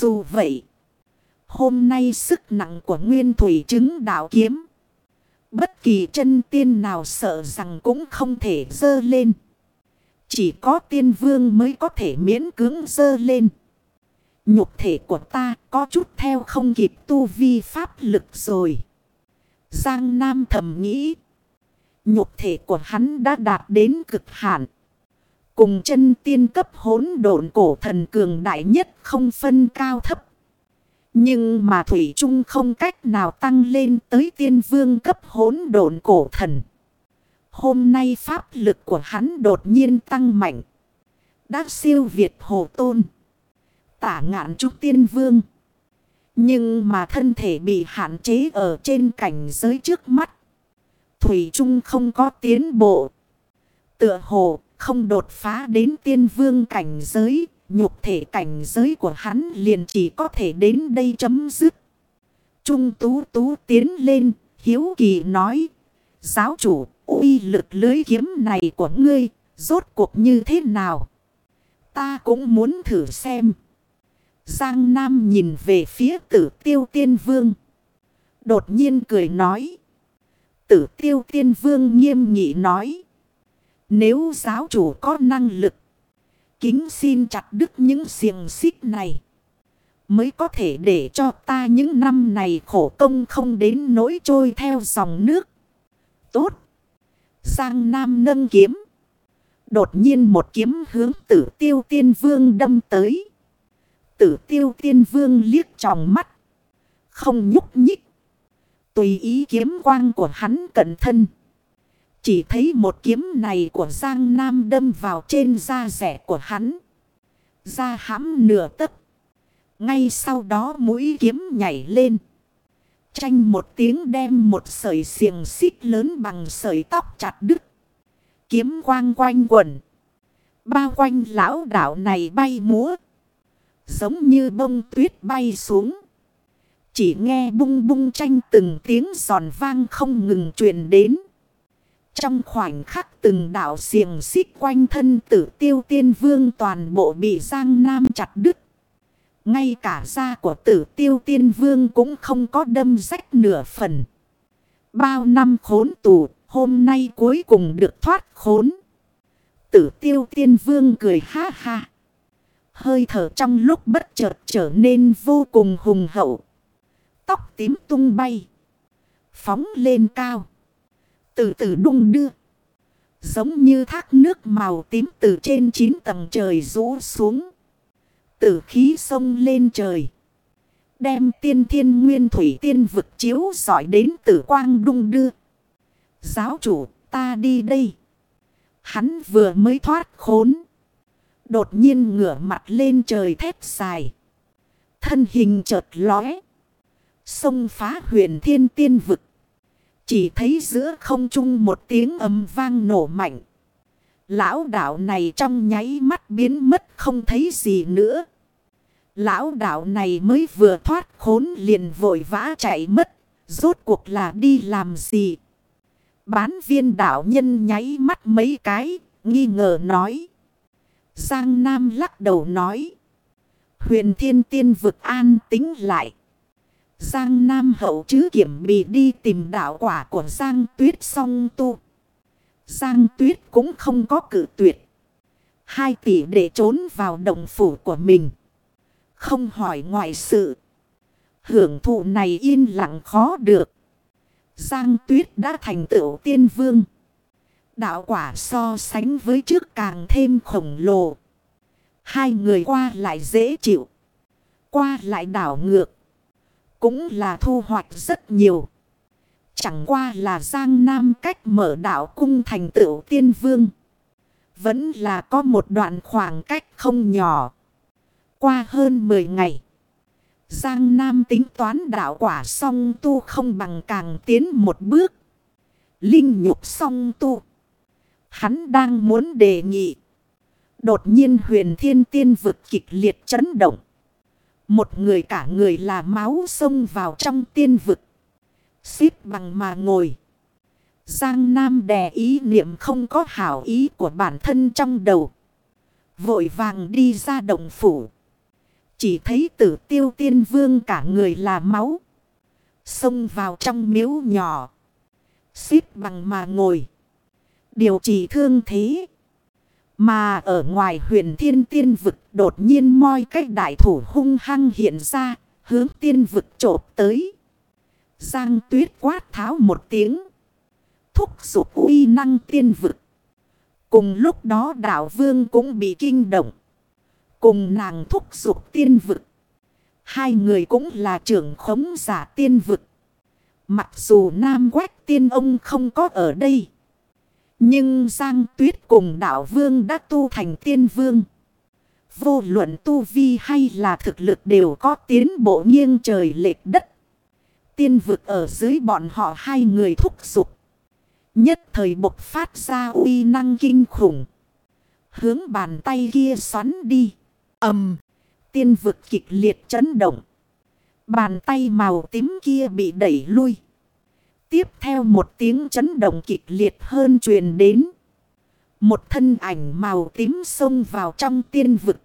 Dù vậy, hôm nay sức nặng của nguyên thủy chứng đạo kiếm. Bất kỳ chân tiên nào sợ rằng cũng không thể dơ lên. Chỉ có tiên vương mới có thể miễn cưỡng dơ lên. Nhục thể của ta có chút theo không kịp tu vi pháp lực rồi. Giang Nam thầm nghĩ. Nhục thể của hắn đã đạt đến cực hạn. Cùng chân tiên cấp hỗn độn cổ thần cường đại nhất không phân cao thấp. Nhưng mà Thủy Trung không cách nào tăng lên tới tiên vương cấp hỗn độn cổ thần. Hôm nay pháp lực của hắn đột nhiên tăng mạnh. Đã siêu việt hồ tôn. Tả ngạn trúc tiên vương. Nhưng mà thân thể bị hạn chế ở trên cảnh giới trước mắt. Thủy Trung không có tiến bộ. Tựa hồ không đột phá đến tiên vương cảnh giới. Nhục thể cảnh giới của hắn liền chỉ có thể đến đây chấm dứt. Trung tú tú tiến lên, hiếu kỳ nói. Giáo chủ, uy lực lưới kiếm này của ngươi, rốt cuộc như thế nào? Ta cũng muốn thử xem. Giang Nam nhìn về phía tử tiêu tiên vương. Đột nhiên cười nói. Tử tiêu tiên vương nghiêm nghị nói. Nếu giáo chủ có năng lực. Kính xin chặt đứt những xiềng xích này. Mới có thể để cho ta những năm này khổ công không đến nỗi trôi theo dòng nước. Tốt. Giang Nam nâng kiếm. Đột nhiên một kiếm hướng tử tiêu tiên vương đâm tới. Tử tiêu tiên vương liếc tròng mắt. Không nhúc nhích. Tùy ý kiếm quang của hắn cẩn thân. Chỉ thấy một kiếm này của Giang Nam đâm vào trên da rẻ của hắn. Da hãm nửa tấc. Ngay sau đó mũi kiếm nhảy lên. Tranh một tiếng đem một sợi xiềng xích lớn bằng sợi tóc chặt đứt. Kiếm quang quanh quẩn. Bao quanh lão đảo này bay múa. Giống như bông tuyết bay xuống. Chỉ nghe bung bung tranh từng tiếng giòn vang không ngừng truyền đến. Trong khoảnh khắc từng đảo xiềng xích quanh thân tử tiêu tiên vương toàn bộ bị Giang Nam chặt đứt. Ngay cả da của tử tiêu tiên vương cũng không có đâm rách nửa phần. Bao năm khốn tù, hôm nay cuối cùng được thoát khốn. Tử tiêu tiên vương cười ha ha. Hơi thở trong lúc bất chợt trở nên vô cùng hùng hậu. Tóc tím tung bay. Phóng lên cao. Từ từ đung đưa. Giống như thác nước màu tím từ trên chín tầng trời rũ xuống. Tử khí sông lên trời. Đem tiên thiên nguyên thủy tiên vực chiếu giỏi đến tử quang đung đưa. Giáo chủ, ta đi đây. Hắn vừa mới thoát khốn. Đột nhiên ngửa mặt lên trời thép dài. Thân hình chợt lóe. Sông phá huyền thiên tiên vực. Chỉ thấy giữa không trung một tiếng âm vang nổ mạnh. Lão đạo này trong nháy mắt biến mất không thấy gì nữa. Lão đạo này mới vừa thoát khốn liền vội vã chạy mất. Rốt cuộc là đi làm gì? Bán viên đạo nhân nháy mắt mấy cái, nghi ngờ nói. Giang Nam lắc đầu nói. Huyền thiên tiên vực an tính lại. Giang Nam hậu chứ kiểm bị đi tìm đạo quả của Giang Tuyết song tu. Giang Tuyết cũng không có cử tuyệt. Hai tỷ để trốn vào đồng phủ của mình. Không hỏi ngoại sự. Hưởng thụ này yên lặng khó được. Giang Tuyết đã thành tựu tiên vương. Đạo quả so sánh với trước càng thêm khổng lồ. Hai người qua lại dễ chịu. Qua lại đảo ngược. Cũng là thu hoạch rất nhiều. Chẳng qua là Giang Nam cách mở đảo cung thành tựu tiên vương. Vẫn là có một đoạn khoảng cách không nhỏ. Qua hơn 10 ngày. Giang Nam tính toán đạo quả song tu không bằng càng tiến một bước. Linh nhục song tu. Hắn đang muốn đề nghị. Đột nhiên huyền thiên tiên vực kịch liệt chấn động. Một người cả người là máu xông vào trong tiên vực. Xít bằng mà ngồi. Giang Nam đè ý niệm không có hảo ý của bản thân trong đầu. Vội vàng đi ra động phủ. Chỉ thấy tử tiêu tiên vương cả người là máu. Xông vào trong miếu nhỏ. Xít bằng mà ngồi. Điều trị thương thế. Mà ở ngoài huyền thiên tiên vực đột nhiên moi cách đại thủ hung hăng hiện ra. Hướng tiên vực trộp tới. Giang tuyết quát tháo một tiếng. Thúc giục uy năng tiên vực. Cùng lúc đó đạo vương cũng bị kinh động. Cùng nàng thúc giục tiên vực. Hai người cũng là trưởng khống giả tiên vực. Mặc dù Nam Quách tiên ông không có ở đây. Nhưng Giang Tuyết cùng đạo vương đã tu thành tiên vương. Vô luận tu vi hay là thực lực đều có tiến bộ nghiêng trời lệch đất. Tiên vực ở dưới bọn họ hai người thúc giục. Nhất thời bộc phát ra uy năng kinh khủng. Hướng bàn tay kia xoắn đi. ầm Tiên vực kịch liệt chấn động. Bàn tay màu tím kia bị đẩy lui. Tiếp theo một tiếng chấn động kịch liệt hơn truyền đến. Một thân ảnh màu tím xông vào trong tiên vực.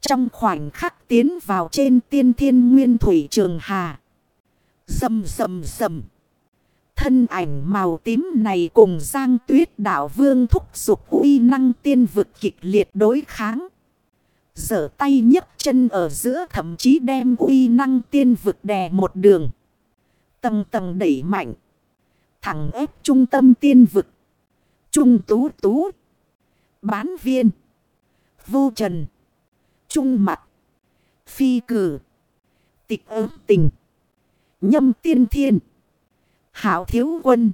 Trong khoảnh khắc tiến vào trên tiên thiên nguyên thủy trường hà. Dầm dầm dầm. Thân ảnh màu tím này cùng Giang Tuyết Đạo Vương thúc giục uy năng tiên vực kịch liệt đối kháng. Giở tay nhấc chân ở giữa thậm chí đem uy năng tiên vực đè một đường. Tầng tầng đẩy mạnh. Thẳng ép trung tâm tiên vực. Trung tú tú. Bán viên. Vô trần. Trung mặt. Phi cử. Tịch ớt tình. Nhâm tiên thiên. Hảo thiếu quân.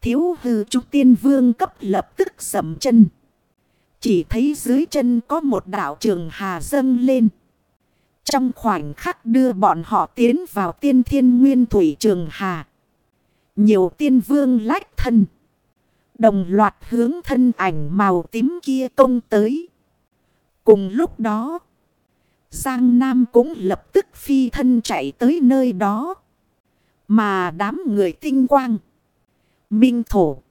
Thiếu hư trúc tiên vương cấp lập tức sầm chân. Chỉ thấy dưới chân có một đảo trường hà dâng lên. Trong khoảnh khắc đưa bọn họ tiến vào tiên thiên nguyên thủy trường hà. Nhiều tiên vương lách thân. Đồng loạt hướng thân ảnh màu tím kia công tới. Cùng lúc đó. Giang Nam cũng lập tức phi thân chạy tới nơi đó. Mà đám người tinh quang. Minh thổ.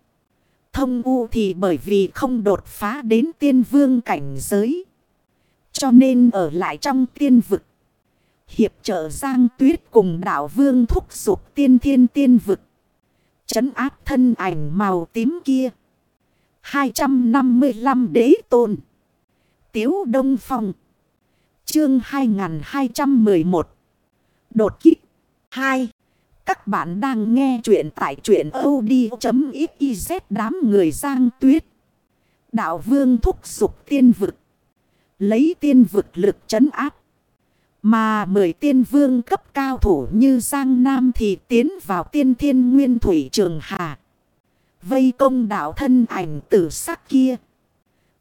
Thông u thì bởi vì không đột phá đến tiên vương cảnh giới. Cho nên ở lại trong tiên vực. Hiệp trợ Giang Tuyết cùng đảo vương thúc giục tiên thiên tiên vực. Chấn áp thân ảnh màu tím kia. 255 đế tôn. Tiếu Đông Phong. Chương 2211. Đột kích 2. Các bạn đang nghe chuyện tại chuyện od.xyz đám người giang tuyết. Đạo vương thúc dục tiên vực. Lấy tiên vực lực chấn áp. Mà mười tiên vương cấp cao thủ như Giang Nam thì tiến vào tiên thiên nguyên thủy trường hà. Vây công đạo thân ảnh tử sắc kia.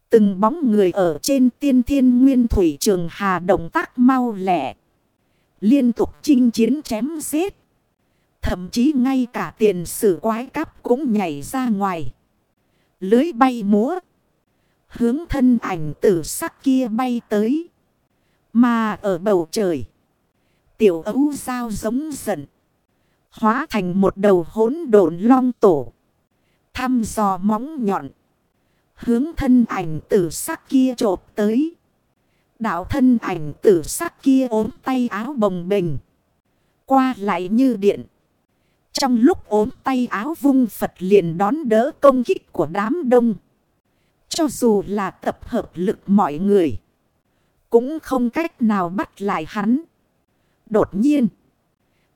Từng bóng người ở trên tiên thiên nguyên thủy trường hà động tác mau lẻ. Liên tục chinh chiến chém giết. Thậm chí ngay cả tiền sử quái cắp cũng nhảy ra ngoài. Lưới bay múa. Hướng thân ảnh tử sắc kia bay tới. Mà ở bầu trời. Tiểu ấu sao giống giận. Hóa thành một đầu hỗn độn long tổ. Thăm dò móng nhọn. Hướng thân ảnh tử sắc kia trộp tới. Đạo thân ảnh tử sắc kia ốm tay áo bồng bềnh. Qua lại như điện. Trong lúc ốm tay áo vung Phật liền đón đỡ công kích của đám đông. Cho dù là tập hợp lực mọi người. Cũng không cách nào bắt lại hắn. Đột nhiên.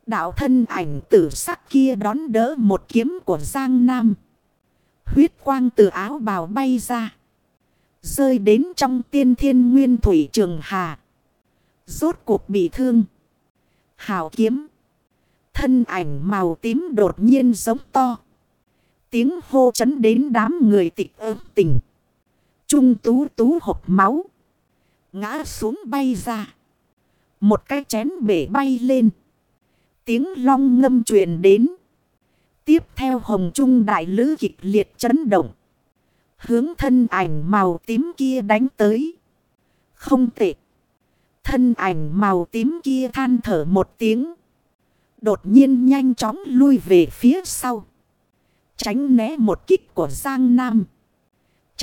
Đạo thân ảnh tử sắc kia đón đỡ một kiếm của Giang Nam. Huyết quang từ áo bào bay ra. Rơi đến trong tiên thiên nguyên thủy trường hà. Rốt cuộc bị thương. Hào kiếm. Thân ảnh màu tím đột nhiên giống to. Tiếng hô chấn đến đám người tịch ớt tình. Trung tú tú hộp máu. Ngã xuống bay ra. Một cái chén bể bay lên. Tiếng long ngâm truyền đến. Tiếp theo hồng trung đại lữ kịch liệt chấn động. Hướng thân ảnh màu tím kia đánh tới. Không tệ. Thân ảnh màu tím kia than thở một tiếng. Đột nhiên nhanh chóng lui về phía sau. Tránh né một kích của Giang Nam.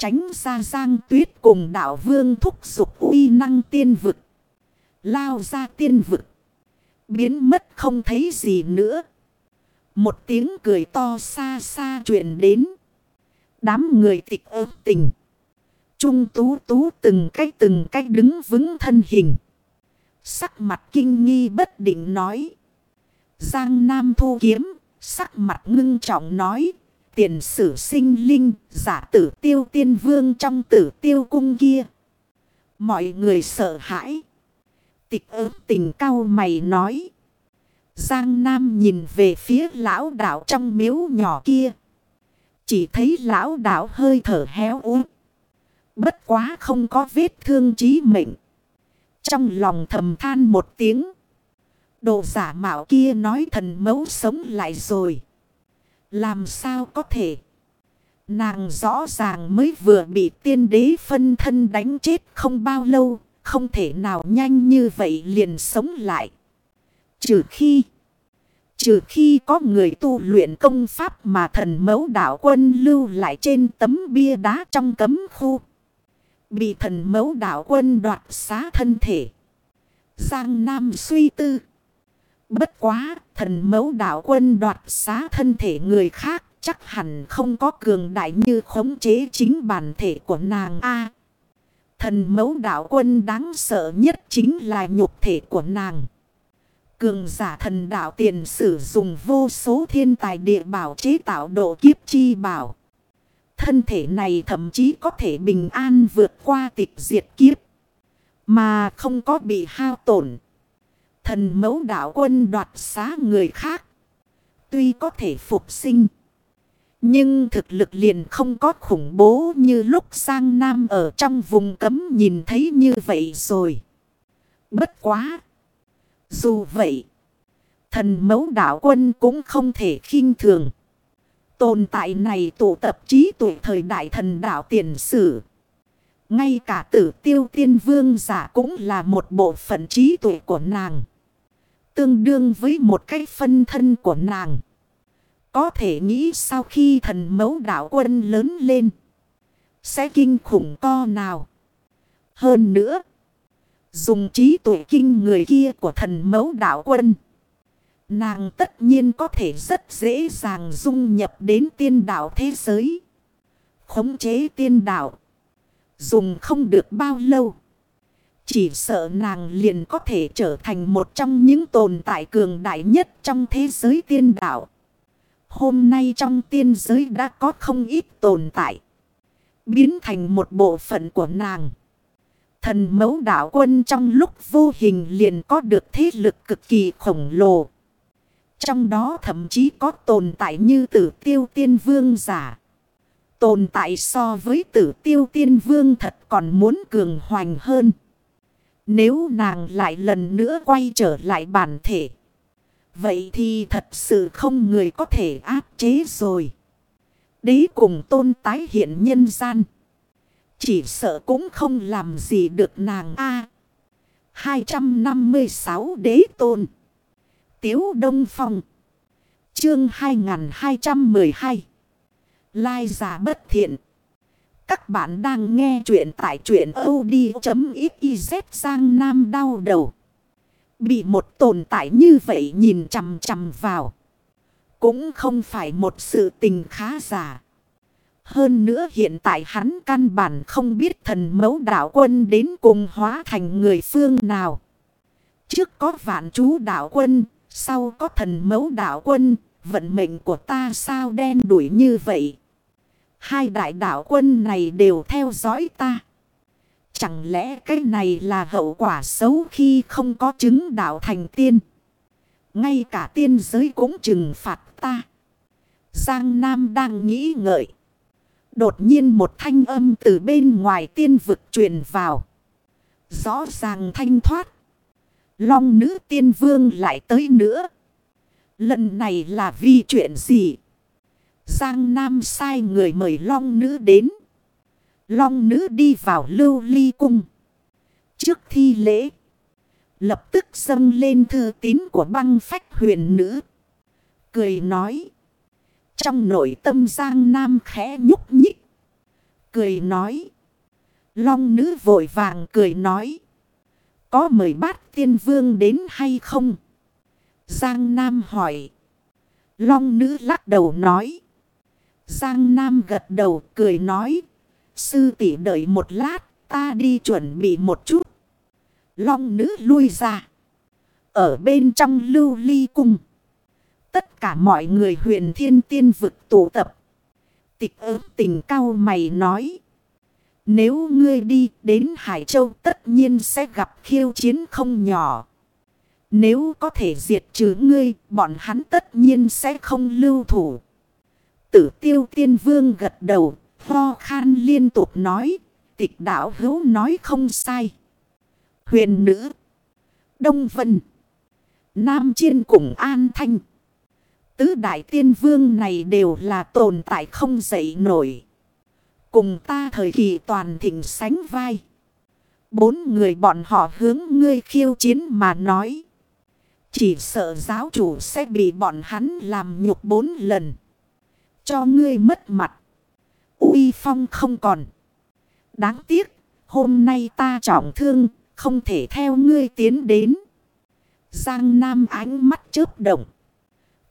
Tránh ra Giang Tuyết cùng đảo vương thúc dục uy năng tiên vực. Lao ra tiên vực. Biến mất không thấy gì nữa. Một tiếng cười to xa xa truyền đến. Đám người tịch ớt tình. Trung tú tú từng cách từng cách đứng vững thân hình. Sắc mặt kinh nghi bất định nói. Giang Nam thu kiếm. Sắc mặt ngưng trọng nói. Tiền sử sinh linh. Giả tử tiêu tiên vương trong tử tiêu cung kia. Mọi người sợ hãi. Tịch ớt tình cao mày nói. Giang Nam nhìn về phía lão đạo trong miếu nhỏ kia. Chỉ thấy lão đạo hơi thở héo út. Bất quá không có vết thương chí mệnh. Trong lòng thầm than một tiếng. Đồ giả mạo kia nói thần mẫu sống lại rồi. Làm sao có thể? Nàng rõ ràng mới vừa bị tiên đế phân thân đánh chết không bao lâu. Không thể nào nhanh như vậy liền sống lại. Trừ khi... Trừ khi có người tu luyện công pháp mà thần mẫu đạo quân lưu lại trên tấm bia đá trong cấm khu. Bị thần mẫu đạo quân đoạt xá thân thể. Giang Nam suy tư. Bất quá, thần mẫu đạo quân đoạt xá thân thể người khác chắc hẳn không có cường đại như khống chế chính bản thể của nàng A. thần mẫu đạo quân đáng sợ nhất chính là nhục thể của nàng. Cường giả thần đạo tiền sử dùng vô số thiên tài địa bảo chế tạo độ kiếp chi bảo. Thân thể này thậm chí có thể bình an vượt qua tịch diệt kiếp. Mà không có bị hao tổn. Thần mẫu đạo quân đoạt xá người khác. Tuy có thể phục sinh. Nhưng thực lực liền không có khủng bố như lúc sang Nam ở trong vùng cấm nhìn thấy như vậy rồi. Bất quá. Dù vậy, thần mẫu đạo quân cũng không thể khinh thường. Tồn tại này tụ tập trí tụ thời đại thần đạo tiền sử. Ngay cả tử tiêu tiên vương giả cũng là một bộ phận trí tuệ của nàng. Tương đương với một cái phân thân của nàng. Có thể nghĩ sau khi thần mẫu đạo quân lớn lên. Sẽ kinh khủng co nào. Hơn nữa. Dùng trí tuệ kinh người kia của thần mẫu đạo quân. Nàng tất nhiên có thể rất dễ dàng dung nhập đến tiên đạo thế giới. Khống chế tiên đạo. Dùng không được bao lâu. Chỉ sợ nàng liền có thể trở thành một trong những tồn tại cường đại nhất trong thế giới tiên đạo. Hôm nay trong tiên giới đã có không ít tồn tại. Biến thành một bộ phận của nàng. Thần mẫu đạo quân trong lúc vô hình liền có được thế lực cực kỳ khổng lồ. Trong đó thậm chí có tồn tại như tử tiêu tiên vương giả. Tồn tại so với tử tiêu tiên vương thật còn muốn cường hoành hơn. Nếu nàng lại lần nữa quay trở lại bản thể. Vậy thì thật sự không người có thể áp chế rồi. Đế cùng tôn tái hiện nhân gian. Chỉ sợ cũng không làm gì được nàng A. 256 đế tôn. Tiếu Đông Phong. Chương 2212. Lai giả bất thiện. Các bạn đang nghe chuyện tại chuyện od.xyz sang nam đau đầu. Bị một tồn tại như vậy nhìn chằm chằm vào. Cũng không phải một sự tình khá giả. Hơn nữa hiện tại hắn căn bản không biết thần mẫu đạo quân đến cùng hóa thành người phương nào. Trước có vạn chú đạo quân, sau có thần mẫu đạo quân, vận mệnh của ta sao đen đuổi như vậy. Hai đại đạo quân này đều theo dõi ta. Chẳng lẽ cái này là hậu quả xấu khi không có chứng đạo thành tiên. Ngay cả tiên giới cũng trừng phạt ta. Giang Nam đang nghĩ ngợi. Đột nhiên một thanh âm từ bên ngoài tiên vực truyền vào. Rõ ràng thanh thoát. Long nữ tiên vương lại tới nữa. Lần này là vì chuyện gì? Giang Nam sai người mời long nữ đến. Long nữ đi vào lưu ly cung. Trước thi lễ. Lập tức dâng lên thư tín của băng phách huyền nữ. Cười nói. Trong nội tâm Giang Nam khẽ nhúc nhích. Cười nói. Long nữ vội vàng cười nói. có mời bát tiên vương đến hay không? Giang Nam hỏi. Long nữ lắc đầu nói. Giang Nam gật đầu cười nói. Sư tỷ đợi một lát, ta đi chuẩn bị một chút. Long nữ lui ra. Ở bên trong lưu ly cung. Tất cả mọi người huyền thiên tiên vực tụ tập. Tịch ớt tình cao mày nói. Nếu ngươi đi đến Hải Châu tất nhiên sẽ gặp khiêu chiến không nhỏ. Nếu có thể diệt trừ ngươi, bọn hắn tất nhiên sẽ không lưu thủ. Tử tiêu tiên vương gật đầu, ho khan liên tục nói, tịch đạo hữu nói không sai. Huyền nữ, Đông Vân, Nam Chiên cùng An Thanh. Tứ đại tiên vương này đều là tồn tại không dậy nổi. Cùng ta thời kỳ toàn thịnh sánh vai. Bốn người bọn họ hướng ngươi khiêu chiến mà nói. Chỉ sợ giáo chủ sẽ bị bọn hắn làm nhục bốn lần. Cho ngươi mất mặt. uy phong không còn. Đáng tiếc, hôm nay ta trọng thương, không thể theo ngươi tiến đến. Giang Nam ánh mắt chớp động.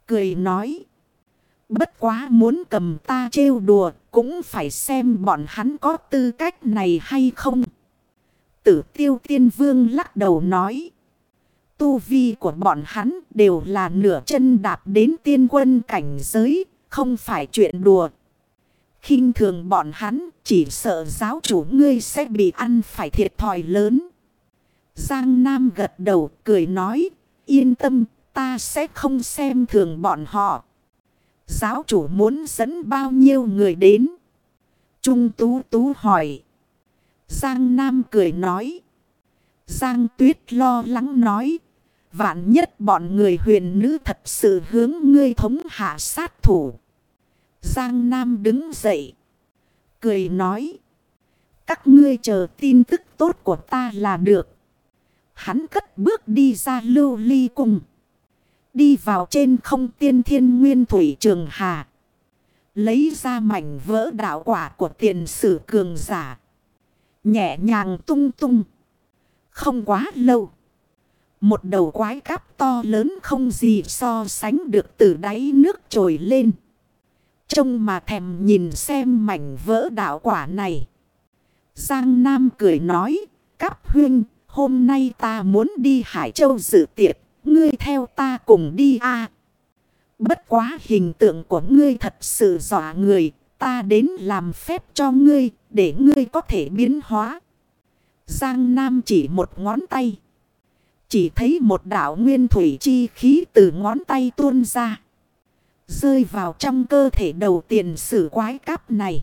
Cười nói. Bất quá muốn cầm ta trêu đùa cũng phải xem bọn hắn có tư cách này hay không. Tử tiêu tiên vương lắc đầu nói. Tu vi của bọn hắn đều là nửa chân đạp đến tiên quân cảnh giới, không phải chuyện đùa. khinh thường bọn hắn chỉ sợ giáo chủ ngươi sẽ bị ăn phải thiệt thòi lớn. Giang Nam gật đầu cười nói, yên tâm, ta sẽ không xem thường bọn họ. Giáo chủ muốn dẫn bao nhiêu người đến? Trung Tú Tú hỏi. Giang Nam cười nói. Giang Tuyết lo lắng nói. Vạn nhất bọn người huyền nữ thật sự hướng ngươi thống hạ sát thủ. Giang Nam đứng dậy. Cười nói. Các ngươi chờ tin tức tốt của ta là được. Hắn cất bước đi ra lưu ly cung. Đi vào trên không tiên thiên nguyên thủy trường hà. Lấy ra mảnh vỡ đạo quả của tiền sử cường giả. Nhẹ nhàng tung tung. Không quá lâu. Một đầu quái cáp to lớn không gì so sánh được từ đáy nước trồi lên. Trông mà thèm nhìn xem mảnh vỡ đạo quả này. Giang Nam cười nói, cáp huyên, hôm nay ta muốn đi Hải Châu dự tiệc, ngươi theo ta cùng đi a Bất quá hình tượng của ngươi thật sự dọa người, ta đến làm phép cho ngươi, để ngươi có thể biến hóa. Giang Nam chỉ một ngón tay. Chỉ thấy một đảo nguyên thủy chi khí từ ngón tay tuôn ra. Rơi vào trong cơ thể đầu tiền sử quái cáp này.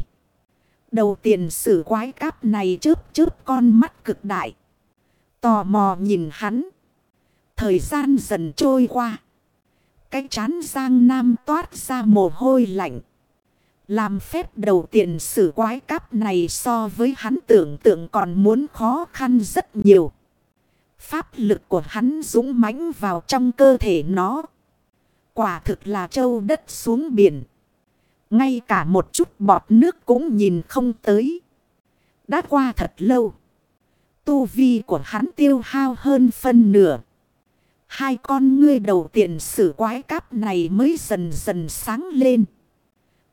Đầu tiền sử quái cáp này chớp chớp con mắt cực đại. Tò mò nhìn hắn. Thời gian dần trôi qua. Cái chán Giang Nam toát ra mồ hôi lạnh. Làm phép đầu tiền sử quái cáp này so với hắn tưởng tượng còn muốn khó khăn rất nhiều. Pháp lực của hắn dũng mãnh vào trong cơ thể nó. Quả thực là châu đất xuống biển. Ngay cả một chút bọt nước cũng nhìn không tới. Đã qua thật lâu. Tu vi của hắn tiêu hao hơn phân nửa. Hai con ngươi đầu tiện sử quái cáp này mới dần dần sáng lên.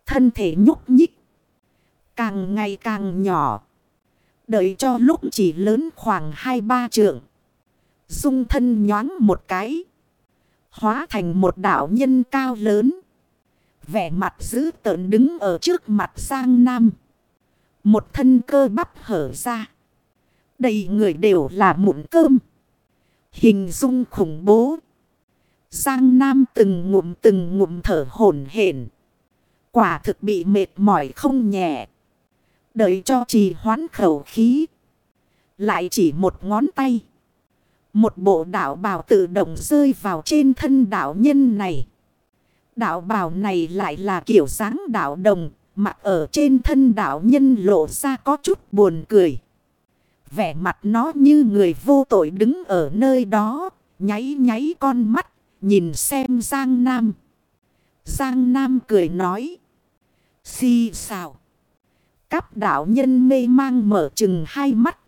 Thân thể nhúc nhích. Càng ngày càng nhỏ. Đợi cho lúc chỉ lớn khoảng 2-3 trượng. Dung thân nhoáng một cái. Hóa thành một đảo nhân cao lớn. Vẻ mặt dữ tợn đứng ở trước mặt Giang Nam. Một thân cơ bắp hở ra. Đầy người đều là mụn cơm. Hình dung khủng bố. Giang Nam từng ngụm từng ngụm thở hổn hển. Quả thực bị mệt mỏi không nhẹ. Đợi cho trì hoán khẩu khí. Lại chỉ một ngón tay. Một bộ đạo bào tự động rơi vào trên thân đạo nhân này. Đạo bào này lại là kiểu dáng đạo đồng, mặc ở trên thân đạo nhân lộ ra có chút buồn cười. Vẻ mặt nó như người vô tội đứng ở nơi đó, nháy nháy con mắt, nhìn xem Giang Nam. Giang Nam cười nói. Xì xào. Cắp đạo nhân mê mang mở chừng hai mắt.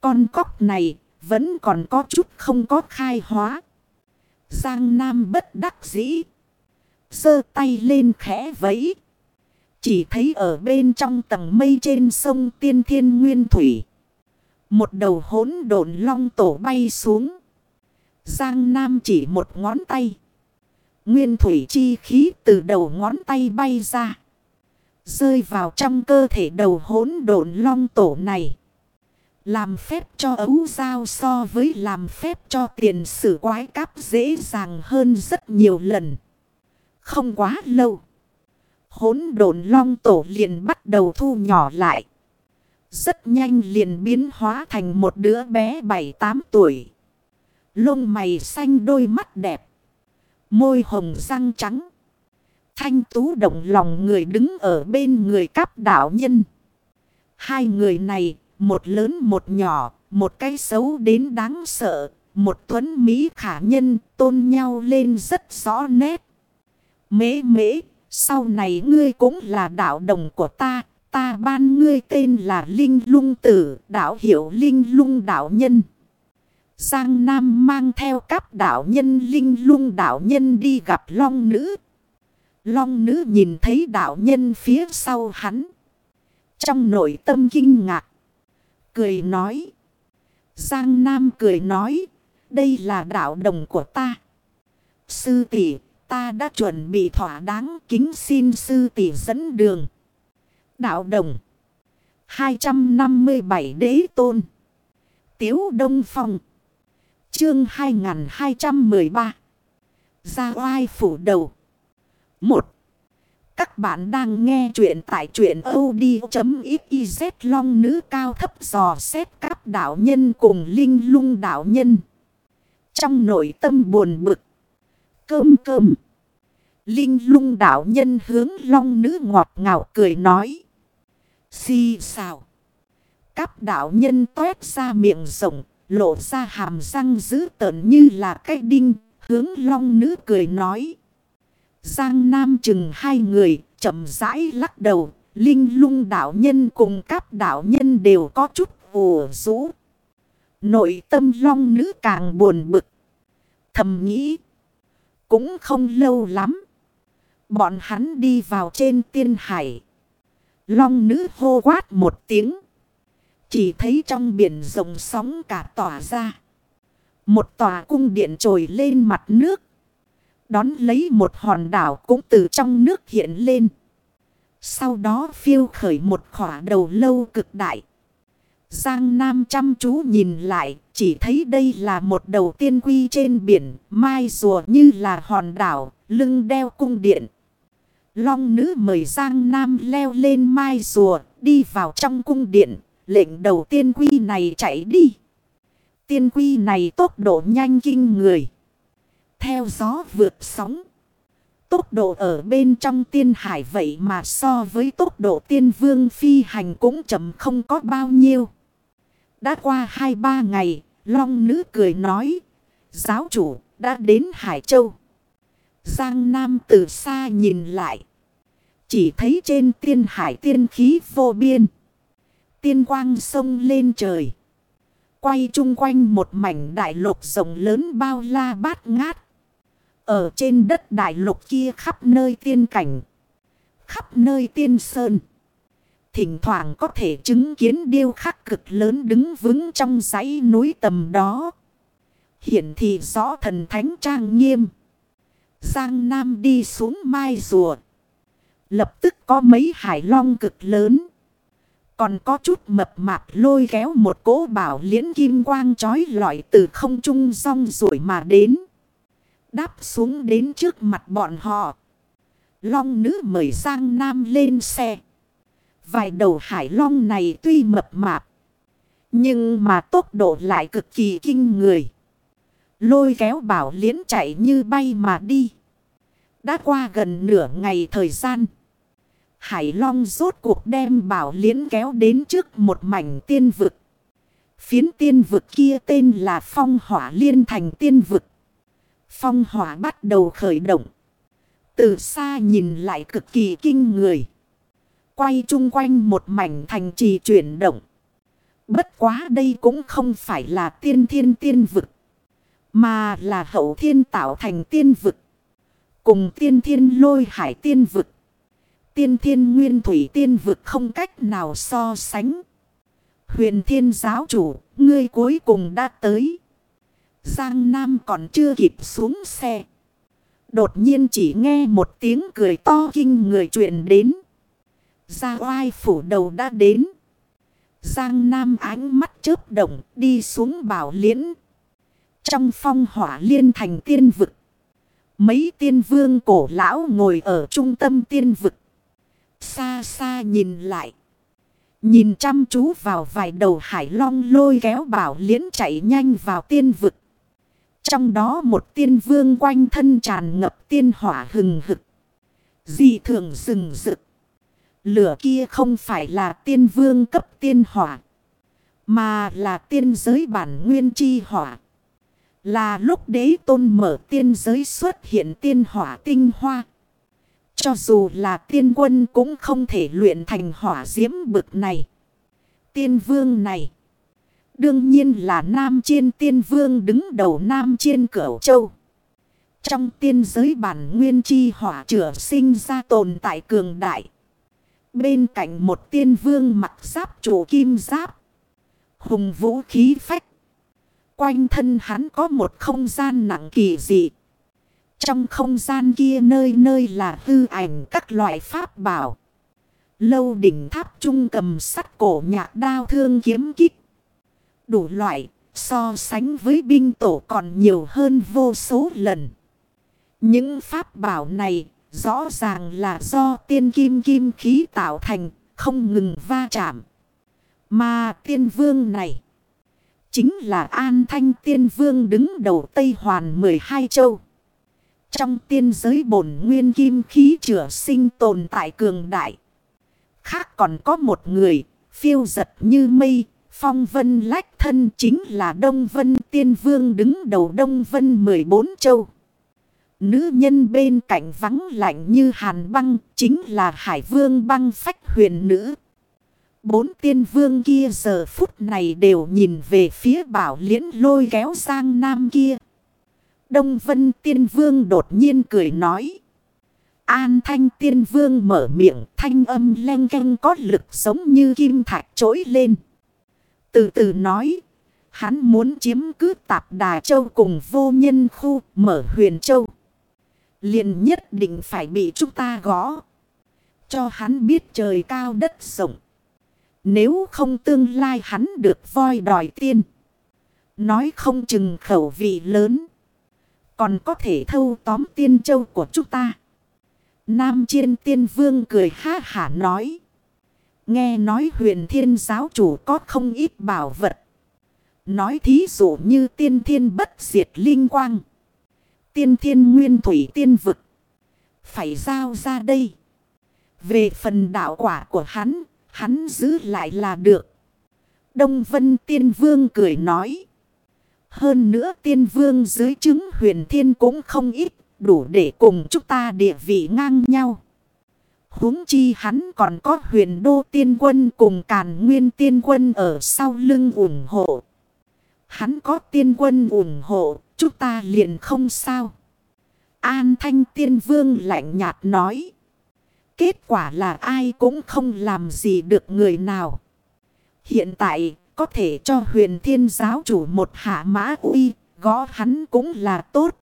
Con cóc này vẫn còn có chút không có khai hóa. Giang Nam bất đắc dĩ. Sơ tay lên khẽ vẫy. Chỉ thấy ở bên trong tầng mây trên sông Tiên Thiên Nguyên Thủy. Một đầu hỗn độn long tổ bay xuống. Giang Nam chỉ một ngón tay. Nguyên thủy chi khí từ đầu ngón tay bay ra. Rơi vào trong cơ thể đầu hỗn độn long tổ này. Làm phép cho ấu giao so với làm phép cho tiền sử quái cáp dễ dàng hơn rất nhiều lần. Không quá lâu. Hỗn độn long tổ liền bắt đầu thu nhỏ lại. Rất nhanh liền biến hóa thành một đứa bé 7-8 tuổi. Lông mày xanh đôi mắt đẹp. Môi hồng răng trắng. Thanh tú động lòng người đứng ở bên người cắp đảo nhân. Hai người này, một lớn một nhỏ, một cái xấu đến đáng sợ, một tuấn Mỹ khả nhân tôn nhau lên rất rõ nét. Mễ mễ, sau này ngươi cũng là đạo đồng của ta, ta ban ngươi tên là Linh Lung Tử, đạo hiệu Linh Lung Đạo Nhân. Giang Nam mang theo các đạo nhân Linh Lung đạo nhân đi gặp Long Nữ. Long Nữ nhìn thấy đạo nhân phía sau hắn. Trong nội tâm kinh ngạc. Cười nói. Giang Nam cười nói. Đây là đạo đồng của ta. Sư tỷ, ta đã chuẩn bị thỏa đáng kính xin sư tỷ dẫn đường. Đạo đồng. 257 đế tôn. Tiếu Đông Phong. Chương 2213. Gia oai phủ đầu. 1. Các bạn đang nghe chuyện tại chuyện od.xyz long nữ cao thấp dò xét các đạo nhân cùng linh lung đạo nhân. Trong nội tâm buồn bực. Cơm cơm. Linh lung đạo nhân hướng long nữ ngọt ngào cười nói. Xì xào. Các đạo nhân toét ra miệng rộng, lộ ra hàm răng dữ tợn như là cái đinh, hướng long nữ cười nói. Giang Nam chừng hai người, chậm rãi lắc đầu, linh lung đạo nhân cùng các đạo nhân đều có chút vùa rũ. Nội tâm long nữ càng buồn bực. Thầm nghĩ, cũng không lâu lắm. Bọn hắn đi vào trên tiên hải. Long nữ hô quát một tiếng. Chỉ thấy trong biển rồng sóng cả tỏa ra. Một tòa cung điện trồi lên mặt nước. Đón lấy một hòn đảo cũng từ trong nước hiện lên. Sau đó phiêu khởi một khỏa đầu lâu cực đại. Giang Nam chăm chú nhìn lại, chỉ thấy đây là một đầu tiên quy trên biển, mai rùa như là hòn đảo, lưng đeo cung điện. Long nữ mời Giang Nam leo lên mai rùa, đi vào trong cung điện, lệnh đầu tiên quy này chạy đi. Tiên quy này tốc độ nhanh kinh người. Theo gió vượt sóng. Tốc độ ở bên trong tiên hải vậy mà so với tốc độ tiên vương phi hành cũng chậm không có bao nhiêu. Đã qua hai ba ngày, Long nữ cười nói, giáo chủ đã đến Hải Châu. Giang Nam từ xa nhìn lại. Chỉ thấy trên tiên hải tiên khí vô biên. Tiên quang sông lên trời. Quay chung quanh một mảnh đại lục rộng lớn bao la bát ngát. Ở trên đất đại lục kia khắp nơi tiên cảnh. Khắp nơi tiên sơn. Thỉnh thoảng có thể chứng kiến điêu khắc cực lớn đứng vững trong dãy núi tầm đó. Hiển thị rõ thần thánh trang nghiêm. Giang Nam đi xuống mai rùa. Lập tức có mấy hải long cực lớn. Còn có chút mập mạp lôi kéo một cỗ bảo liễn kim quang trói lọi từ không trung rong rủi mà đến. Đáp xuống đến trước mặt bọn họ. Long nữ mời Giang Nam lên xe. Vài đầu hải long này tuy mập mạp. Nhưng mà tốc độ lại cực kỳ kinh người. Lôi kéo bảo liễn chạy như bay mà đi. Đã qua gần nửa ngày thời gian. Hải Long rốt cuộc đem bảo liễn kéo đến trước một mảnh tiên vực. Phiến tiên vực kia tên là Phong Hỏa Liên Thành Tiên Vực. Phong Hỏa bắt đầu khởi động. Từ xa nhìn lại cực kỳ kinh người. Quay chung quanh một mảnh thành trì chuyển động. Bất quá đây cũng không phải là tiên thiên tiên vực. Mà là hậu thiên tạo thành tiên vực. Cùng tiên thiên lôi hải tiên vực. Tiên thiên nguyên thủy tiên vực không cách nào so sánh. Huyền thiên giáo chủ, ngươi cuối cùng đã tới. Giang Nam còn chưa kịp xuống xe. Đột nhiên chỉ nghe một tiếng cười to kinh người chuyện đến. Gia oai phủ đầu đã đến. Giang Nam ánh mắt chớp động, đi xuống bảo liễn. Trong phong hỏa liên thành tiên vực. Mấy tiên vương cổ lão ngồi ở trung tâm tiên vực. Xa xa nhìn lại. Nhìn chăm chú vào vài đầu hải long lôi kéo bảo liễn chạy nhanh vào tiên vực. Trong đó một tiên vương quanh thân tràn ngập tiên hỏa hừng hực. Dị thường rừng rực. Lửa kia không phải là tiên vương cấp tiên hỏa. Mà là tiên giới bản nguyên chi hỏa. Là lúc đế tôn mở tiên giới xuất hiện tiên hỏa tinh hoa. Cho dù là tiên quân cũng không thể luyện thành hỏa diễm bực này. Tiên vương này. Đương nhiên là Nam Chiên Tiên Vương đứng đầu Nam Chiên Cửu Châu. Trong tiên giới bản nguyên chi hỏa chữa sinh ra tồn tại cường đại. Bên cạnh một tiên vương mặc giáp chủ kim giáp. Hùng vũ khí phách. Quanh thân hắn có một không gian nặng kỳ dị. Trong không gian kia nơi nơi là hư ảnh các loại pháp bảo. Lâu đỉnh tháp trung cầm sắt cổ nhạc đao thương kiếm kích. Đủ loại so sánh với binh tổ còn nhiều hơn vô số lần. Những pháp bảo này rõ ràng là do tiên kim kim khí tạo thành không ngừng va chạm. Mà tiên vương này chính là An Thanh tiên vương đứng đầu Tây Hoàn 12 châu. Trong tiên giới bổn nguyên kim khí chữa sinh tồn tại cường đại. Khác còn có một người, phiêu giật như mây, phong vân lách thân chính là Đông Vân Tiên Vương đứng đầu Đông Vân 14 châu. Nữ nhân bên cạnh vắng lạnh như hàn băng, chính là Hải Vương băng phách huyền nữ. Bốn tiên vương kia giờ phút này đều nhìn về phía bảo liễn lôi kéo sang nam kia. Đông Vân Tiên Vương đột nhiên cười nói. An Thanh Tiên Vương mở miệng thanh âm len canh có lực giống như kim thạch trỗi lên. Từ từ nói. Hắn muốn chiếm cứ tạp Đà Châu cùng vô nhân khu, mở huyền châu. liền nhất định phải bị chúng ta gõ. Cho hắn biết trời cao đất rộng. Nếu không tương lai hắn được voi đòi tiên. Nói không chừng khẩu vị lớn. Còn có thể thâu tóm tiên châu của chúng ta. Nam chiên tiên vương cười ha hả nói. Nghe nói huyền thiên giáo chủ có không ít bảo vật. Nói thí dụ như tiên thiên bất diệt linh quang. Tiên thiên nguyên thủy tiên vực. Phải giao ra đây. Về phần đạo quả của hắn, hắn giữ lại là được. Đông Vân Tiên Vương cười nói. Hơn nữa tiên vương dưới chứng huyền thiên cũng không ít, đủ để cùng chúng ta địa vị ngang nhau huống chi hắn còn có huyền đô tiên quân cùng càn nguyên tiên quân ở sau lưng ủng hộ. Hắn có tiên quân ủng hộ, chúng ta liền không sao. An thanh tiên vương lạnh nhạt nói. Kết quả là ai cũng không làm gì được người nào. Hiện tại có thể cho huyền thiên giáo chủ một hạ mã uy, gõ hắn cũng là tốt.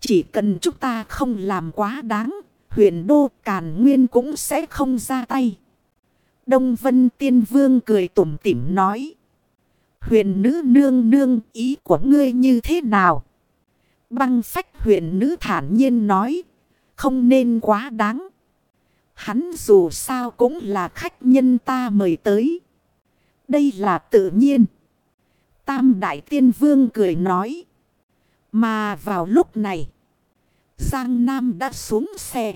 Chỉ cần chúng ta không làm quá đáng, huyền đô càn nguyên cũng sẽ không ra tay. Đông Vân Tiên Vương cười tủm tỉm nói. Huyền nữ nương nương, ý của ngươi như thế nào? Băng phách huyền nữ thản nhiên nói. Không nên quá đáng. Hắn dù sao cũng là khách nhân ta mời tới. Đây là tự nhiên. Tam Đại Tiên Vương cười nói. Mà vào lúc này. Giang Nam đã xuống xe.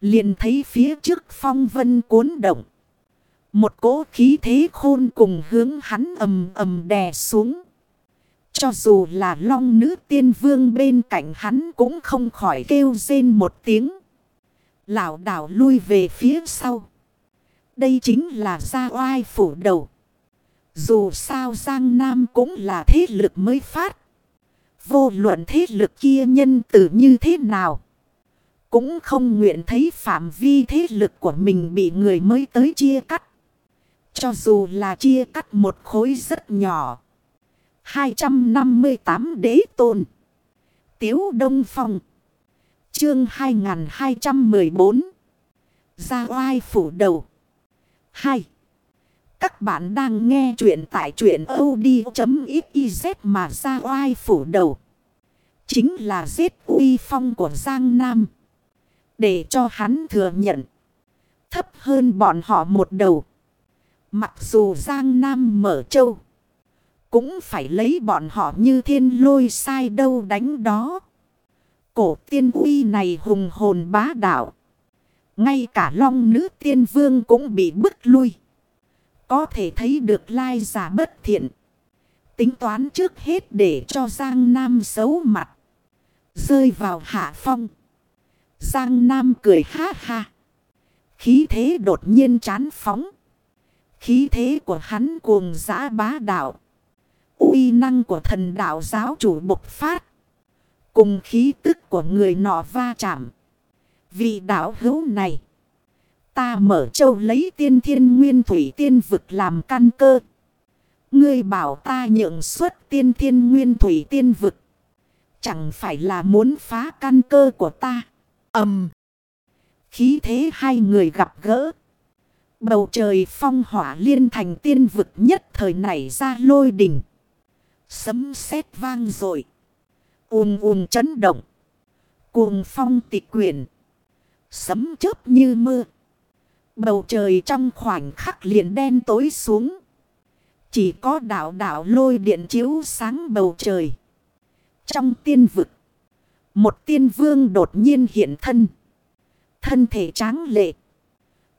Liền thấy phía trước phong vân cuốn động. Một cỗ khí thế khôn cùng hướng hắn ầm ầm đè xuống. Cho dù là long nữ tiên vương bên cạnh hắn cũng không khỏi kêu rên một tiếng. Lão đảo lui về phía sau. Đây chính là gia oai phủ đầu. Dù sao Giang Nam cũng là thế lực mới phát. Vô luận thế lực kia nhân tử như thế nào. Cũng không nguyện thấy phạm vi thế lực của mình bị người mới tới chia cắt. Cho dù là chia cắt một khối rất nhỏ. 258 đế tôn. Tiếu Đông Phong. Chương 2214. Gia oai phủ đầu. 2. Các bạn đang nghe chuyện tại chuyện od.xyz mà ra oai phủ đầu. Chính là giết uy phong của Giang Nam. Để cho hắn thừa nhận. Thấp hơn bọn họ một đầu. Mặc dù Giang Nam mở châu. Cũng phải lấy bọn họ như thiên lôi sai đâu đánh đó. Cổ tiên uy này hùng hồn bá đạo. Ngay cả long nữ tiên vương cũng bị bức lui. Có thể thấy được lai giả bất thiện. Tính toán trước hết để cho Giang Nam xấu mặt. Rơi vào hạ phong. Giang Nam cười ha ha. Khí thế đột nhiên chán phóng. Khí thế của hắn cuồng dã bá đạo. uy năng của thần đạo giáo chủ bộc phát. Cùng khí tức của người nọ va chạm. vì đạo hữu này. Ta mở châu lấy tiên thiên nguyên thủy tiên vực làm căn cơ. Ngươi bảo ta nhượng xuất tiên thiên nguyên thủy tiên vực. Chẳng phải là muốn phá căn cơ của ta. ầm Khí thế hai người gặp gỡ. Bầu trời phong hỏa liên thành tiên vực nhất thời nảy ra lôi đỉnh. Sấm sét vang rồi. ùm ùm chấn động. Cuồng phong tịch quyển. Sấm chớp như mưa. Bầu trời trong khoảnh khắc liền đen tối xuống. Chỉ có đảo đảo lôi điện chiếu sáng bầu trời. Trong tiên vực. Một tiên vương đột nhiên hiện thân. Thân thể tráng lệ.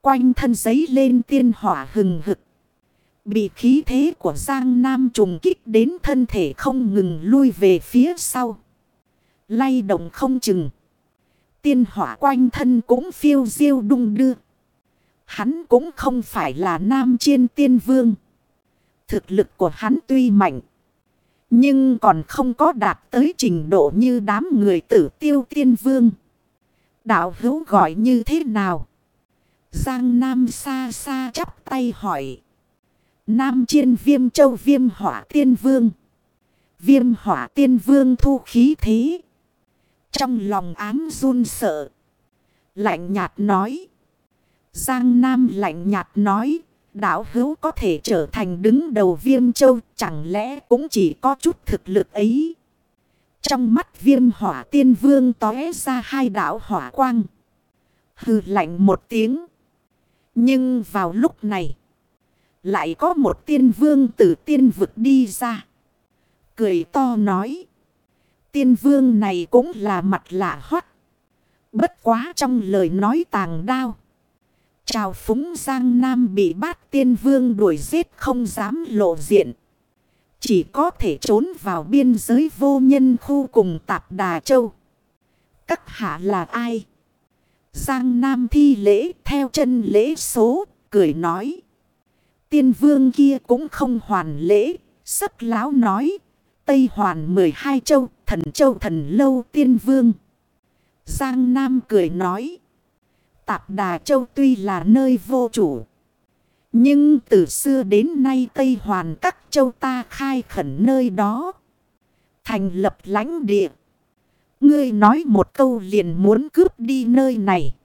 Quanh thân giấy lên tiên hỏa hừng hực. Bị khí thế của Giang Nam trùng kích đến thân thể không ngừng lui về phía sau. Lay động không chừng. Tiên hỏa quanh thân cũng phiêu diêu đung đưa. Hắn cũng không phải là nam chiên tiên vương. Thực lực của hắn tuy mạnh. Nhưng còn không có đạt tới trình độ như đám người tử tiêu tiên vương. Đạo hữu gọi như thế nào? Giang Nam xa xa chắp tay hỏi. Nam chiên viêm châu viêm hỏa tiên vương. Viêm hỏa tiên vương thu khí thế. Trong lòng ám run sợ. Lạnh nhạt nói. Giang Nam lạnh nhạt nói. đảo hữu có thể trở thành đứng đầu viêm châu. Chẳng lẽ cũng chỉ có chút thực lực ấy. Trong mắt viêm hỏa tiên vương tóe ra hai đảo hỏa quang. Hừ lạnh một tiếng. Nhưng vào lúc này. Lại có một tiên vương từ tiên vực đi ra. Cười to nói. Tiên vương này cũng là mặt lạ hoắt. Bất quá trong lời nói tàng đao. Chào phúng Giang Nam bị bát tiên vương đuổi giết không dám lộ diện. Chỉ có thể trốn vào biên giới vô nhân khu cùng tạp Đà Châu. Các hạ là ai? Giang Nam thi lễ theo chân lễ số, cười nói. Tiên vương kia cũng không hoàn lễ, sắc láo nói. Tây hoàn 12 châu, thần châu thần lâu tiên vương. Giang Nam cười nói. Tạp Đà Châu tuy là nơi vô chủ. Nhưng từ xưa đến nay Tây Hoàn các châu ta khai khẩn nơi đó. Thành lập lãnh địa. Ngươi nói một câu liền muốn cướp đi nơi này.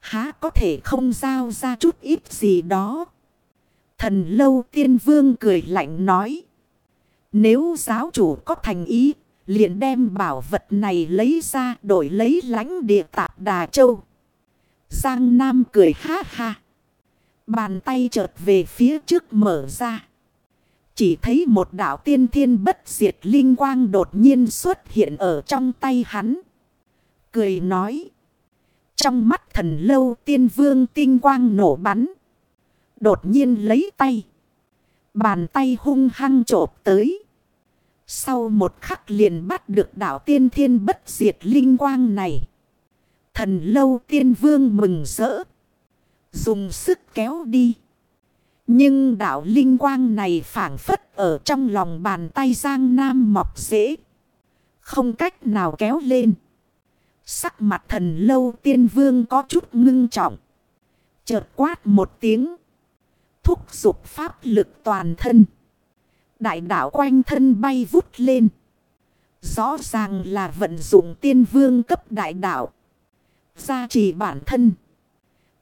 Há có thể không giao ra chút ít gì đó. Thần lâu tiên vương cười lạnh nói. Nếu giáo chủ có thành ý, liền đem bảo vật này lấy ra đổi lấy lãnh địa tạp Đà Châu. Giang Nam cười ha ha. Bàn tay chợt về phía trước mở ra. Chỉ thấy một đạo tiên thiên bất diệt linh quang đột nhiên xuất hiện ở trong tay hắn. Cười nói. Trong mắt thần lâu tiên vương tinh quang nổ bắn. Đột nhiên lấy tay. Bàn tay hung hăng trộp tới. Sau một khắc liền bắt được đạo tiên thiên bất diệt linh quang này. Thần lâu tiên vương mừng rỡ. Dùng sức kéo đi. Nhưng đạo linh quang này phản phất ở trong lòng bàn tay Giang Nam mọc dễ. Không cách nào kéo lên. Sắc mặt thần lâu tiên vương có chút ngưng trọng. Chợt quát một tiếng. Thúc giục pháp lực toàn thân. Đại đạo quanh thân bay vút lên. Rõ ràng là vận dụng tiên vương cấp đại đạo. Gia trì bản thân.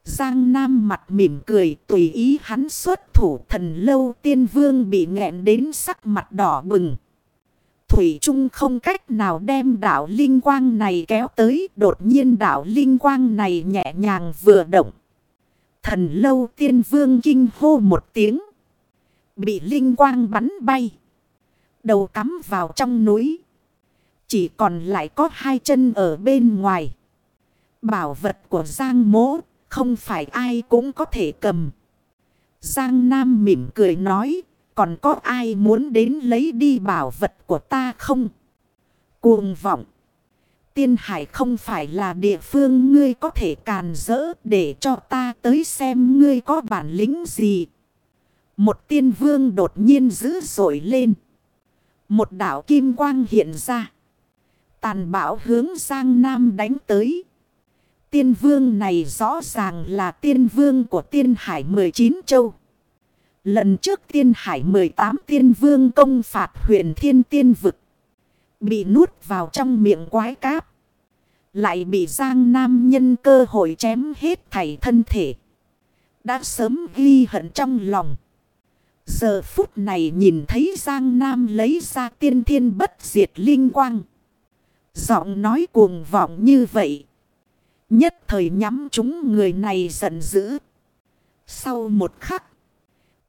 Giang Nam mặt mỉm cười, tùy ý hắn xuất thủ, thần lâu tiên vương bị nghẹn đến sắc mặt đỏ bừng. Thủy Trung không cách nào đem đảo linh quang này kéo tới, đột nhiên đảo linh quang này nhẹ nhàng vừa động. Thần lâu tiên vương kinh hô một tiếng. Bị linh quang bắn bay. Đầu cắm vào trong núi. Chỉ còn lại có hai chân ở bên ngoài. Bảo vật của Giang mỗ, không phải ai cũng có thể cầm. Giang Nam mỉm cười nói. Còn có ai muốn đến lấy đi bảo vật của ta không? Cuồng vọng. Tiên hải không phải là địa phương ngươi có thể càn rỡ để cho ta tới xem ngươi có bản lĩnh gì. Một tiên vương đột nhiên dữ dội lên. Một đảo kim quang hiện ra. Tàn bão hướng sang nam đánh tới. Tiên vương này rõ ràng là tiên vương của tiên hải 19 châu. Lần trước tiên hải 18 tiên vương công phạt huyền thiên tiên vực. Bị nuốt vào trong miệng quái cáp. Lại bị Giang Nam nhân cơ hội chém hết thảy thân thể. Đã sớm ghi hận trong lòng. Giờ phút này nhìn thấy Giang Nam lấy ra tiên thiên bất diệt linh quang. Giọng nói cuồng vọng như vậy. Nhất thời nhắm chúng người này giận dữ. Sau một khắc.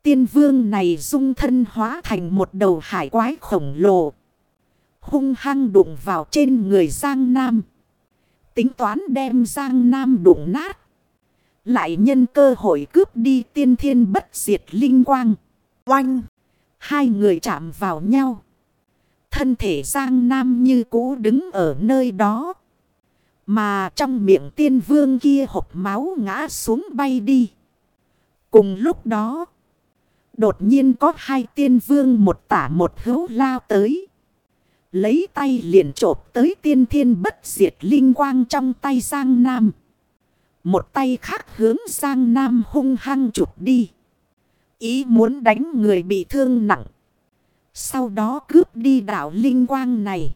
Tiên vương này dung thân hóa thành một đầu hải quái khổng lồ. Hung hăng đụng vào trên người Giang Nam. Tính toán đem Giang Nam đụng nát. Lại nhân cơ hội cướp đi tiên thiên bất diệt linh quang. Oanh! Hai người chạm vào nhau. Thân thể Giang Nam như cũ đứng ở nơi đó. Mà trong miệng tiên vương kia hộp máu ngã xuống bay đi. Cùng lúc đó. Đột nhiên có hai tiên vương một tả một hữu lao tới. Lấy tay liền trộp tới tiên thiên bất diệt linh quang trong tay Giang Nam. Một tay khác hướng Giang Nam hung hăng chụp đi. Ý muốn đánh người bị thương nặng. Sau đó cướp đi đảo linh quang này.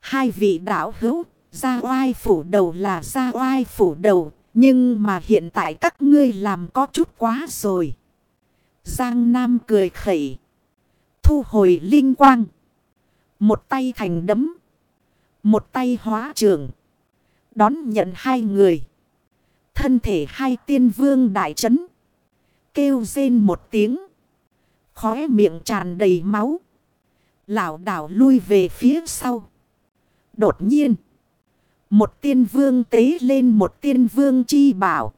Hai vị đảo hữu, gia oai phủ đầu là gia oai phủ đầu. Nhưng mà hiện tại các ngươi làm có chút quá rồi. Giang Nam cười khẩy. Thu hồi linh quang. Một tay thành đấm. Một tay hóa trường. Đón nhận hai người. Thân thể hai tiên vương đại chấn. Kêu rên một tiếng. Khóe miệng tràn đầy máu. Lão đảo lui về phía sau. Đột nhiên. Một tiên vương tế lên một tiên vương chi bảo.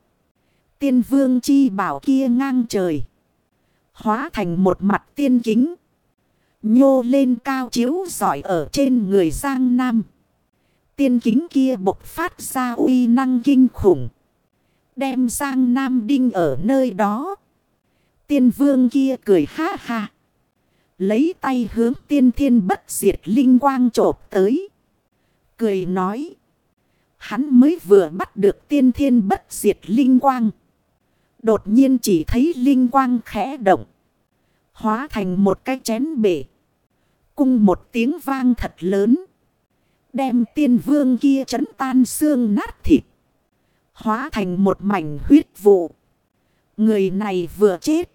Tiên vương chi bảo kia ngang trời. Hóa thành một mặt tiên kính. Nhô lên cao chiếu giỏi ở trên người Giang Nam. Tiên kính kia bộc phát ra uy năng kinh khủng. Đem Giang Nam đinh ở nơi đó. Tiên vương kia cười ha ha. Lấy tay hướng tiên thiên bất diệt linh quang trộp tới. Cười nói. Hắn mới vừa bắt được tiên thiên bất diệt linh quang. Đột nhiên chỉ thấy linh quang khẽ động. Hóa thành một cái chén bể. Cung một tiếng vang thật lớn. Đem tiên vương kia chấn tan xương nát thịt. Hóa thành một mảnh huyết vụ. Người này vừa chết.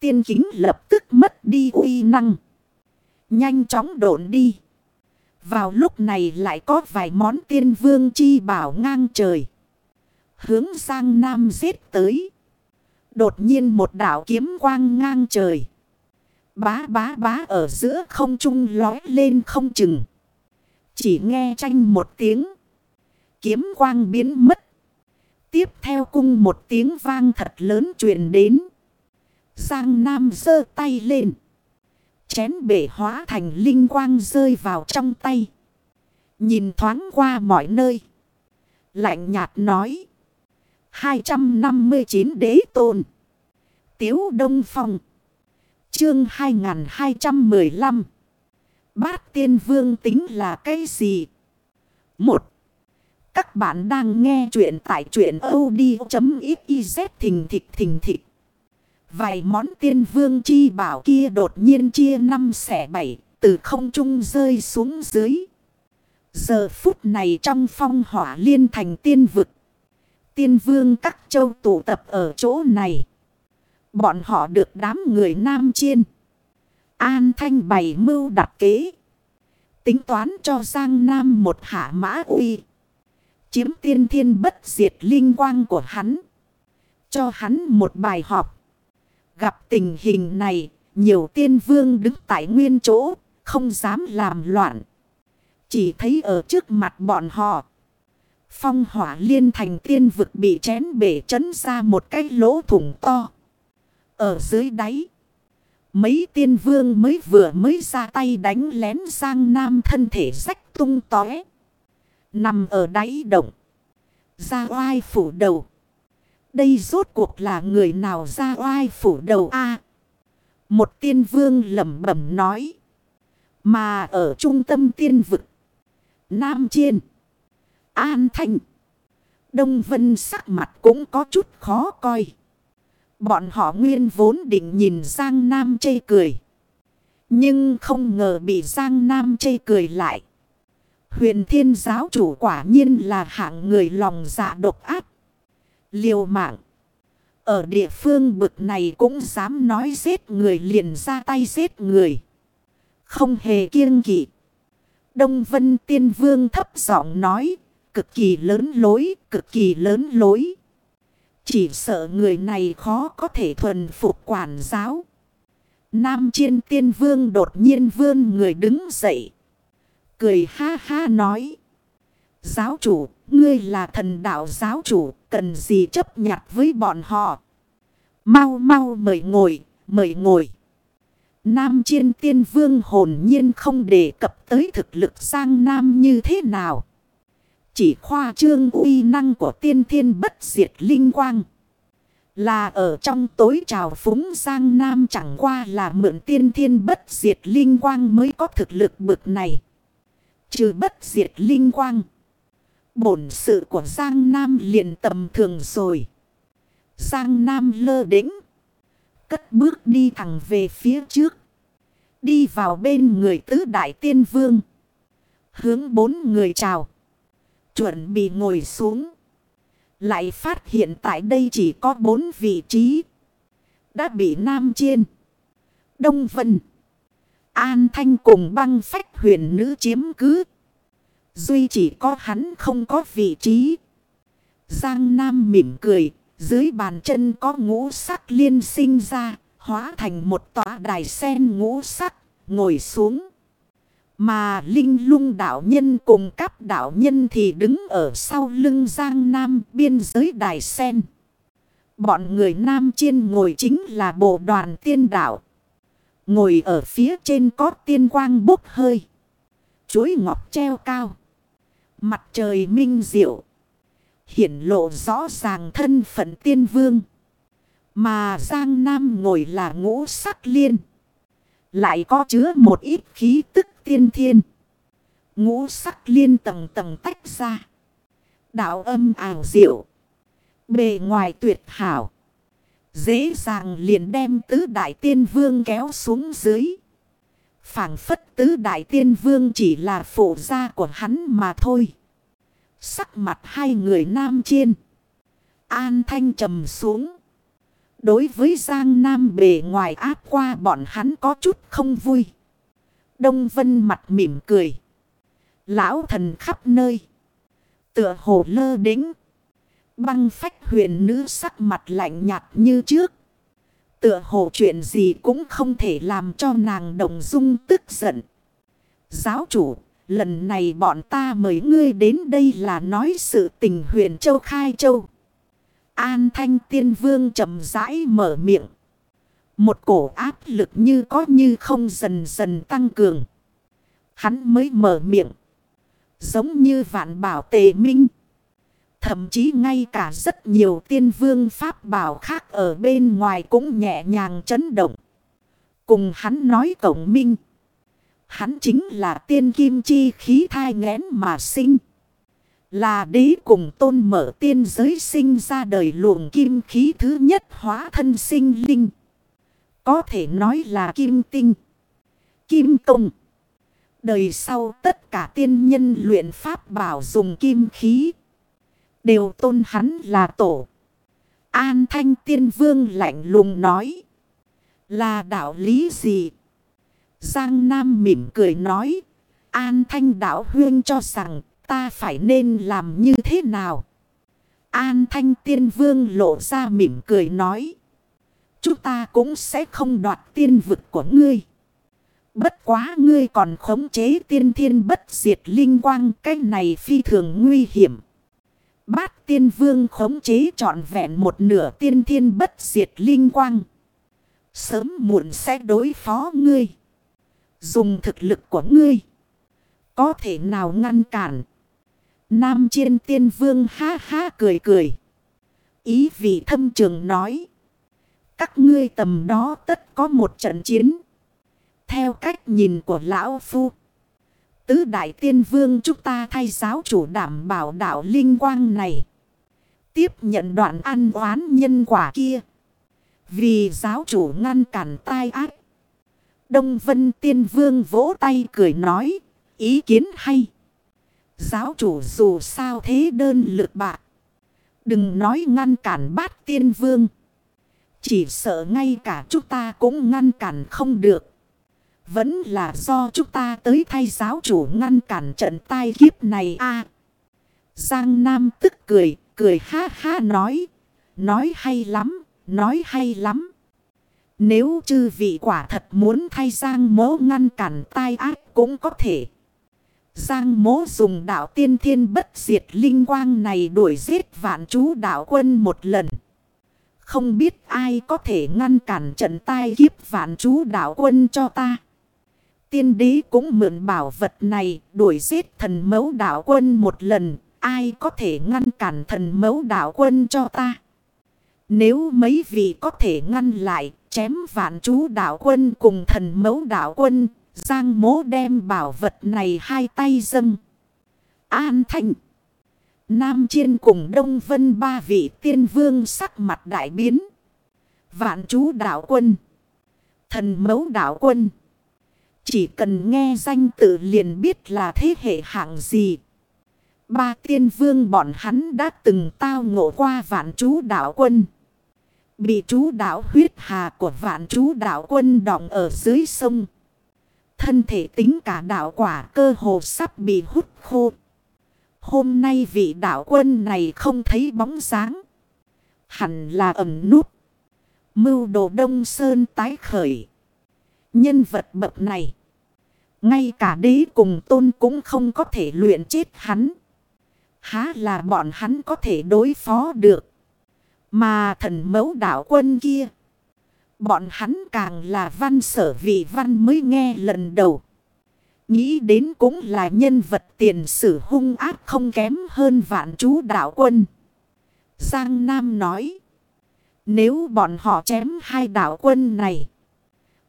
Tiên kính lập tức mất đi uy năng. Nhanh chóng độn đi. Vào lúc này lại có vài món tiên vương chi bảo ngang trời. Hướng sang nam giết tới. Đột nhiên một đảo kiếm quang ngang trời. Bá bá bá ở giữa không trung lói lên không chừng. Chỉ nghe tranh một tiếng. Kiếm quang biến mất. Tiếp theo cung một tiếng vang thật lớn truyền đến. Giang Nam giơ tay lên. Chén bể hóa thành linh quang rơi vào trong tay. Nhìn thoáng qua mọi nơi. Lạnh nhạt nói. 259 đế tôn. Tiếu Đông Phong. Chương 2215. Bát tiên vương tính là cái gì? Một. Các bạn đang nghe chuyện tại chuyện od.xyz thình thịch thình thịch. Vài món tiên vương chi bảo kia đột nhiên chia năm xẻ bảy, từ không trung rơi xuống dưới. Giờ phút này trong phong hỏa liên thành tiên vực. Tiên vương các châu tụ tập ở chỗ này. Bọn họ được đám người nam chiên. An thanh bày mưu đặt kế. Tính toán cho Giang Nam một hạ mã uy. Chiếm tiên thiên bất diệt linh quang của hắn. Cho hắn một bài học. Gặp tình hình này, nhiều tiên vương đứng tại nguyên chỗ, không dám làm loạn. Chỉ thấy ở trước mặt bọn họ. Phong hỏa liên thành tiên vực bị chén bể chấn ra một cái lỗ thủng to. Ở dưới đáy. Mấy tiên vương mới vừa mới ra tay đánh lén sang nam thân thể rách tung tóe. Nằm ở đáy động. Ra oai phủ đầu. Đây rốt cuộc là người nào ra oai phủ đầu a Một tiên vương lẩm bẩm nói. Mà ở trung tâm tiên vực. Nam Chiên. An Thanh. Đông Vân sắc mặt cũng có chút khó coi. Bọn họ nguyên vốn định nhìn Giang Nam chê cười. Nhưng không ngờ bị Giang Nam chê cười lại. Huyền thiên giáo chủ quả nhiên là hạng người lòng dạ độc ác. Liều mạng. Ở địa phương bực này cũng dám nói giết người liền ra tay giết người. Không hề kiêng kỵ. Đông Vân Tiên Vương thấp giọng nói. Cực kỳ lớn lối, cực kỳ lớn lối. Chỉ sợ người này khó có thể thuần phục quản giáo. Nam Chiên Tiên Vương đột nhiên vươn người đứng dậy. Cười ha ha nói. Giáo chủ, ngươi là thần đạo giáo chủ, cần gì chấp nhặt với bọn họ. Mau mau mời ngồi, mời ngồi. Nam Chiên Tiên Vương hồn nhiên không đề cập tới thực lực sang Nam như thế nào. Chỉ khoa trương uy năng của tiên thiên bất diệt linh quang. Là ở trong tối trào phúng sang Nam chẳng qua là mượn tiên thiên bất diệt linh quang mới có thực lực bực này. Trừ bất diệt linh quang. Bổn sự của Giang Nam liền tầm thường rồi. Giang Nam lơ đĩnh. Cất bước đi thẳng về phía trước. Đi vào bên người tứ đại tiên vương. Hướng bốn người chào. Chuẩn bị ngồi xuống. Lại phát hiện tại đây chỉ có bốn vị trí. Đã bị Nam Chiên. Đông Vân. An Thanh cùng băng phách huyền nữ chiếm cứ. Duy chỉ có hắn không có vị trí. Giang Nam mỉm cười. Dưới bàn chân có ngũ sắc liên sinh ra. Hóa thành một tòa đài sen ngũ sắc. Ngồi xuống. Mà Linh lung đạo nhân cùng các đạo nhân thì đứng ở sau lưng Giang Nam biên giới đài sen. Bọn người Nam Chiên ngồi chính là bộ đoàn tiên đạo. Ngồi ở phía trên có tiên quang bốc hơi. Chuối ngọc treo cao. Mặt trời minh diệu. Hiển lộ rõ ràng thân phận tiên vương. Mà Giang Nam ngồi là ngũ sắc liên. Lại có chứa một ít khí tức tiên thiên. Ngũ sắc liên tầng tầng tách ra. Đạo âm ảo diệu. Bề ngoài tuyệt hảo. Dễ dàng liền đem tứ đại tiên vương kéo xuống dưới phảng phất tứ đại tiên vương chỉ là phụ gia của hắn mà thôi. Sắc mặt hai người nam chiên. An thanh trầm xuống. Đối với Giang Nam bề ngoài áp qua bọn hắn có chút không vui. Đông Vân mặt mỉm cười. Lão thần khắp nơi. Tựa hồ lơ đính. Băng phách huyền nữ sắc mặt lạnh nhạt như trước. Tựa hồ chuyện gì cũng không thể làm cho nàng đồng dung tức giận. Giáo chủ, lần này bọn ta mời ngươi đến đây là nói sự tình huyền châu khai châu. An thanh tiên vương chậm rãi mở miệng. Một cổ áp lực như có như không dần dần tăng cường. Hắn mới mở miệng. Giống như vạn bảo tề minh. Thậm chí ngay cả rất nhiều tiên vương pháp bảo khác ở bên ngoài cũng nhẹ nhàng chấn động. Cùng hắn nói cổng minh. Hắn chính là tiên kim chi khí thai nghẽn mà sinh. Là đế cùng tôn mở tiên giới sinh ra đời luồng kim khí thứ nhất hóa thân sinh linh. Có thể nói là kim tinh. Kim công. Đời sau tất cả tiên nhân luyện pháp bảo dùng kim khí. Đều tôn hắn là tổ. An thanh tiên vương lạnh lùng nói. Là đạo lý gì? Giang Nam mỉm cười nói. An thanh đạo huyên cho rằng ta phải nên làm như thế nào? An thanh tiên vương lộ ra mỉm cười nói. Chúng ta cũng sẽ không đoạt tiên vực của ngươi. Bất quá ngươi còn khống chế tiên thiên bất diệt linh quang. Cái này phi thường nguy hiểm. Bát tiên vương khống chế trọn vẹn một nửa tiên thiên bất diệt linh quang. Sớm muộn sẽ đối phó ngươi. Dùng thực lực của ngươi. Có thể nào ngăn cản. Nam chiên tiên vương ha ha cười cười. Ý vị thâm trường nói. Các ngươi tầm đó tất có một trận chiến. Theo cách nhìn của Lão Phu. Tứ đại tiên vương chúng ta thay giáo chủ đảm bảo đạo linh quang này. Tiếp nhận đoạn ăn oán nhân quả kia. Vì giáo chủ ngăn cản tai ác. Đông Vân Tiên Vương vỗ tay cười nói. Ý kiến hay. Giáo chủ dù sao thế đơn lực bạc. Đừng nói ngăn cản bát tiên vương. Chỉ sợ ngay cả chúng ta cũng ngăn cản không được. Vẫn là do chúng ta tới thay giáo chủ ngăn cản trận tai kiếp này a Giang Nam tức cười, cười ha ha nói. Nói hay lắm, nói hay lắm. Nếu chư vị quả thật muốn thay Giang mố ngăn cản tai ác cũng có thể. Giang mố dùng đạo tiên thiên bất diệt linh quang này đuổi giết vạn chú đạo quân một lần. Không biết ai có thể ngăn cản trận tai kiếp vạn chú đạo quân cho ta. Tiên đế cũng mượn bảo vật này đuổi giết thần mẫu đạo quân một lần. Ai có thể ngăn cản thần mẫu đạo quân cho ta? Nếu mấy vị có thể ngăn lại, chém vạn chú đạo quân cùng thần mẫu đạo quân, Giang mố đem bảo vật này hai tay dâng. An thành. Nam Chiên cùng Đông Vân ba vị tiên vương sắc mặt đại biến. Vạn chú đạo quân. Thần mẫu đạo quân. Chỉ cần nghe danh tự liền biết là thế hệ hạng gì. Ba tiên vương bọn hắn đã từng tao ngộ qua vạn chú đạo quân. Bị chú đạo huyết hà của vạn chú đạo quân đọng ở dưới sông. Thân thể tính cả đạo quả cơ hồ sắp bị hút khô. Hôm nay vị đạo quân này không thấy bóng dáng. Hẳn là ẩm núp, Mưu đồ Đông Sơn tái khởi. Nhân vật bậc này. Ngay cả đế cùng tôn cũng không có thể luyện chết hắn. Há là bọn hắn có thể đối phó được. Mà thần mẫu đạo quân kia. Bọn hắn càng là văn sở vị văn mới nghe lần đầu. Nghĩ đến cũng là nhân vật tiền sử hung ác không kém hơn vạn chú đạo quân. Giang Nam nói. Nếu bọn họ chém hai đạo quân này.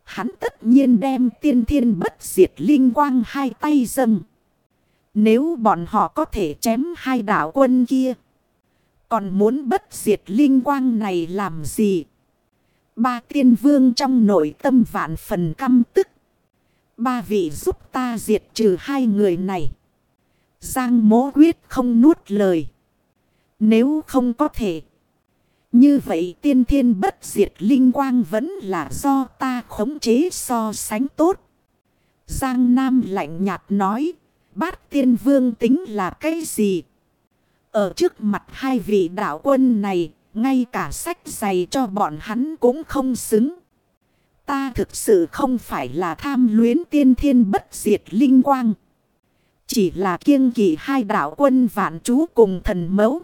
Hắn tất nhiên đem tiên thiên bất diệt linh quang hai tay dâng. Nếu bọn họ có thể chém hai đạo quân kia. Còn muốn bất diệt linh quang này làm gì? Ba tiên vương trong nội tâm vạn phần căm tức. Ba vị giúp ta diệt trừ hai người này. Giang mố quyết không nuốt lời. Nếu không có thể. Như vậy tiên thiên bất diệt linh quang vẫn là do ta khống chế so sánh tốt. Giang Nam lạnh nhạt nói. Bát tiên vương tính là cái gì? Ở trước mặt hai vị đạo quân này, ngay cả sách giày cho bọn hắn cũng không xứng. Ta thực sự không phải là tham luyến tiên thiên bất diệt linh quang. Chỉ là kiêng kỵ hai đạo quân vạn chú cùng thần mẫu.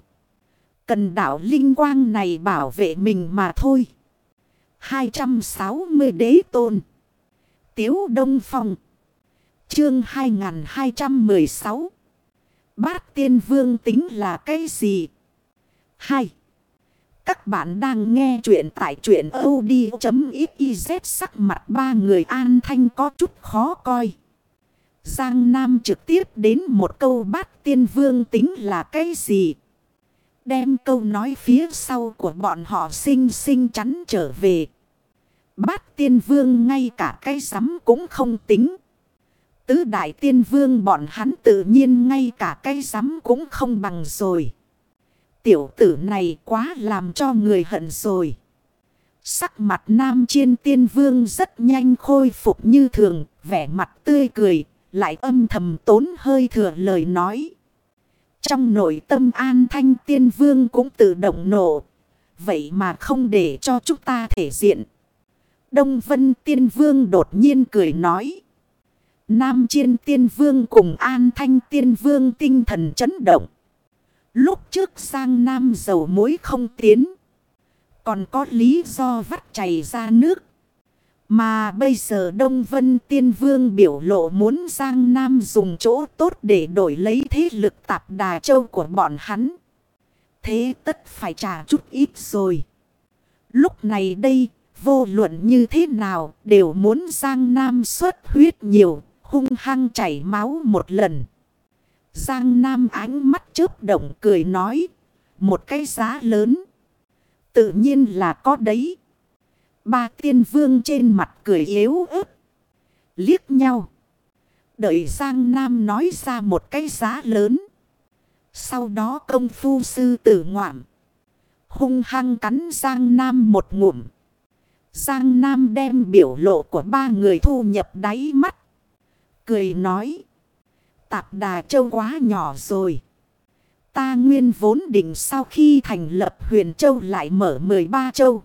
Cần đạo linh quang này bảo vệ mình mà thôi. 260 đế tôn. Tiếu Đông Phong. Chương 2216. Bát tiên vương tính là cái gì? 2. Các bạn đang nghe chuyện tại chuyện od.xyz sắc mặt ba người an thanh có chút khó coi. Giang Nam trực tiếp đến một câu bát tiên vương tính là cái gì? Đem câu nói phía sau của bọn họ xinh xinh chắn trở về. Bát tiên vương ngay cả cái sắm cũng không tính. Tứ đại tiên vương bọn hắn tự nhiên ngay cả cái sắm cũng không bằng rồi. Tiểu tử này quá làm cho người hận rồi. Sắc mặt nam chiên tiên vương rất nhanh khôi phục như thường, vẻ mặt tươi cười, lại âm thầm tốn hơi thừa lời nói. Trong nội tâm an thanh tiên vương cũng tự động nổ. Vậy mà không để cho chúng ta thể diện. Đông vân tiên vương đột nhiên cười nói. Nam chiên tiên vương cùng an thanh tiên vương tinh thần chấn động. Lúc trước sang Nam dầu muối không tiến. Còn có lý do vắt chảy ra nước. Mà bây giờ Đông Vân Tiên Vương biểu lộ muốn Giang Nam dùng chỗ tốt để đổi lấy thế lực tạp đà châu của bọn hắn. Thế tất phải trả chút ít rồi. Lúc này đây, vô luận như thế nào đều muốn Giang Nam xuất huyết nhiều, hung hăng chảy máu một lần. Giang Nam ánh mắt chớp động cười nói, một cái giá lớn. Tự nhiên là có đấy. Ba tiên vương trên mặt cười yếu ớt. Liếc nhau. Đợi Giang Nam nói ra một cái giá lớn. Sau đó công phu sư tử ngoạm. Hung hăng cắn Giang Nam một ngụm. Giang Nam đem biểu lộ của ba người thu nhập đáy mắt. Cười nói. Tạp đà châu quá nhỏ rồi. Ta nguyên vốn định sau khi thành lập huyền châu lại mở 13 châu.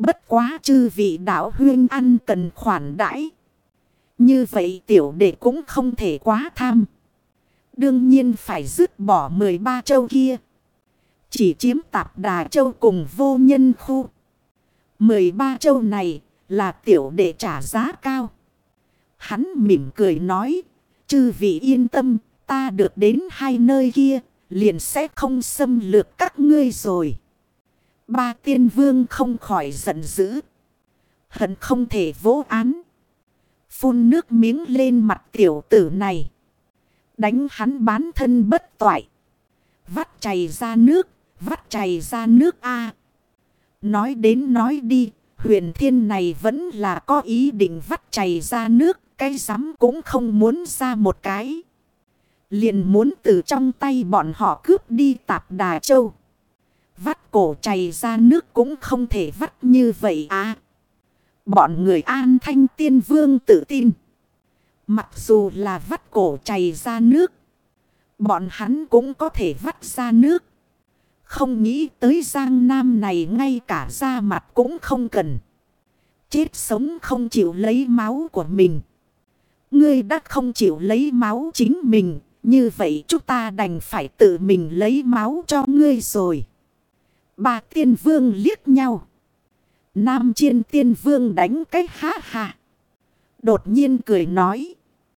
Bất quá chư vị đạo huyên ăn cần khoản đãi. Như vậy tiểu đệ cũng không thể quá tham. Đương nhiên phải dứt bỏ 13 châu kia. Chỉ chiếm tạp đà châu cùng vô nhân khu. 13 châu này là tiểu đệ trả giá cao. Hắn mỉm cười nói. Chư vị yên tâm, ta được đến hai nơi kia, liền sẽ không xâm lược các ngươi rồi. Ba tiên vương không khỏi giận dữ. Hận không thể vỗ án. Phun nước miếng lên mặt tiểu tử này. Đánh hắn bán thân bất toại. Vắt chảy ra nước. Vắt chảy ra nước A. Nói đến nói đi. Huyền thiên này vẫn là có ý định vắt chảy ra nước. Cái rắm cũng không muốn ra một cái. Liền muốn từ trong tay bọn họ cướp đi tạp đà châu. Vắt cổ chảy ra nước cũng không thể vắt như vậy à. Bọn người an thanh tiên vương tự tin. Mặc dù là vắt cổ chảy ra nước. Bọn hắn cũng có thể vắt ra nước. Không nghĩ tới Giang Nam này ngay cả da mặt cũng không cần. Chết sống không chịu lấy máu của mình. Ngươi đã không chịu lấy máu chính mình. Như vậy chúng ta đành phải tự mình lấy máu cho ngươi rồi. Ba tiên vương liếc nhau. Nam chiên tiên vương đánh cách há hà. Đột nhiên cười nói.